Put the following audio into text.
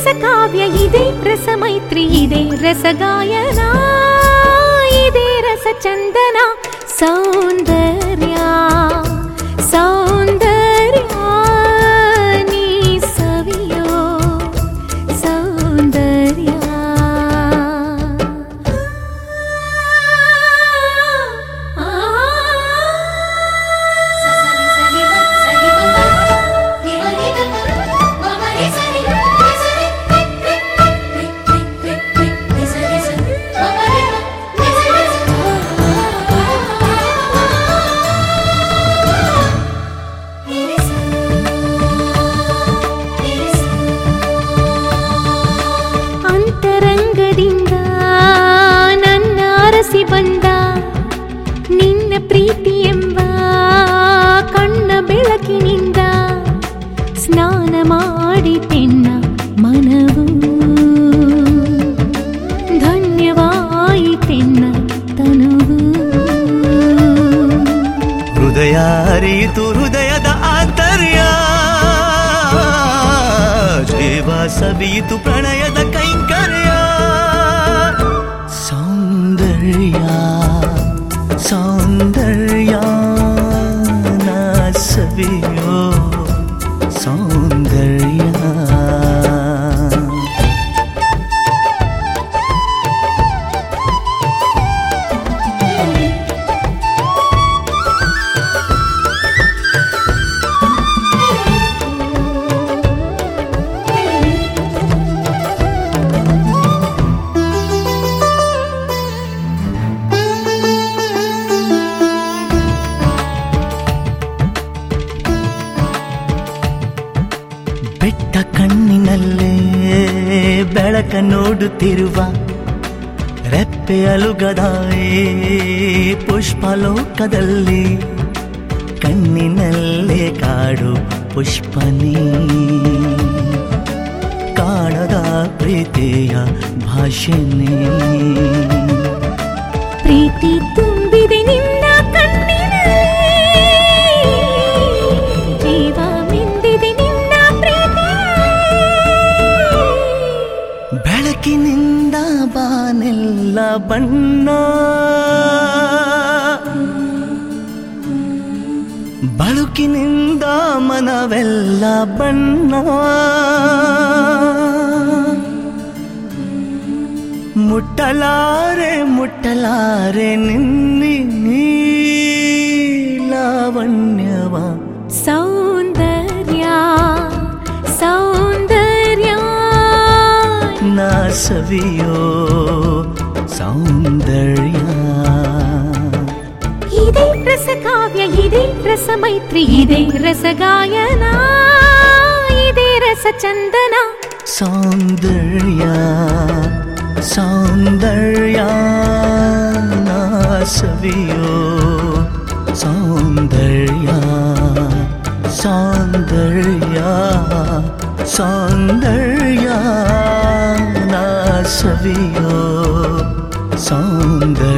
रसकाव्ये रसमैत्री इद रसगायनाे रसचन्दना। ಸ್ನಾನ ಮಾಡಿತೆನ್ನ ಮನವು ಧನ್ಯವಾಯಿತೆನ್ನ ತನುವು ಹೃದಯ ಅರಿಯಿತು ಹೃದಯದ ಆಂತರ್ಯ ಜೀವ ಸವಿಯಿತು ಪ್ರಣಯದ ಕೈಂಕರ್ಯ ಸೌಂದರ್ಯ ಸೌಂದರ್ಯ ಕಣ್ಣಿನಲ್ಲೇ ಬೆಳಕ ನೋಡುತ್ತಿರುವ ರೆಪ್ಪೆ ಅಲುಗದಾಯೇ ಪುಷ್ಪಲೋಕದಲ್ಲಿ. ಕಣ್ಣಿನಲ್ಲೇ ಕಾಡು ಪುಷ್ಪನಿ ಕಾಣದ ಪ್ರೀತಿಯ ಭಾಷೆನೇ ಬೆಳಕಿನಿಂದ ಬಾನೆಲ್ಲ ಬಣ್ಣ. ಬಳುಕಿನಿಂದ ಮನವೆಲ್ಲ ಬಣ್ಣ. ಮುಟ್ಟಲಾರೆ ಮುಟ್ಟಲಾರೆ ನಿನ್ನಿ ನೀಲಾವಣ್ಯವ வாசவியோ சௌந்தர்யா. இதை ரசகாவிய இதை ரசமைத்ரி இதை ரசகாயனா இதை ரசச்சந்தனா. சௌந்தர்யா சௌந்தர்யா நாசவியோ சௌந்தர்யா. சௌந்தர்யா சௌந்தர்யா. சாவியோ சாந்த